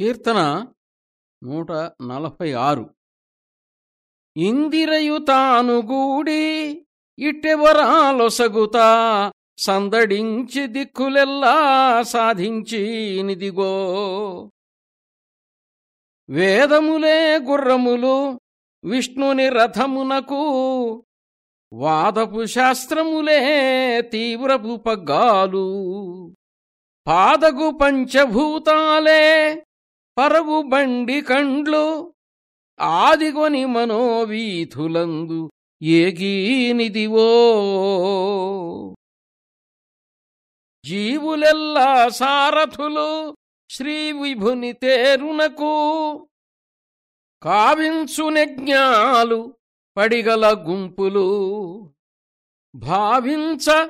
కీర్తన నూట నలభై ఆరు. ఇందిరయు తాను ఇట్టెవరాలొసగుతా సందడించి దిక్కులెల్లా సాధించినిదిగో. వేదములే గుర్రములు విష్ణుని రథమునకు వాదపు శాస్త్రములే తీవ్రపు పగ్గాలు. పాదగు పంచభూతాలే పరగు బండి కండ్లు ఆదిగొని మనోవీథులందు ఏగీనిదివో జీవులెల్లా సారథులు శ్రీ విభుని తేరునకు కావించునెజ్ఞాలు పడిగల గుంపులు. భావించ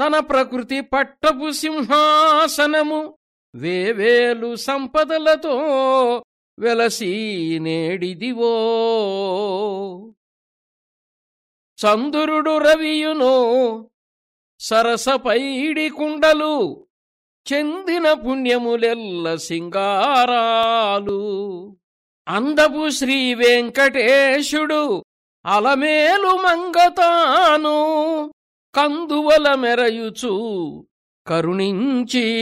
తన ప్రకృతి పట్టపు సింహాసనము వేవేలు సంపదలతో వెలసి నేడిదివో. చందురుడు రవియును సరసపైడి కుండలు చెందిన పుణ్యములెల్ల సింగారాలు. అందపు శ్రీ వెంకటేశుడు అలమేలు మంగతాను కందువల మెరయుచు కరుణించీనిదివో.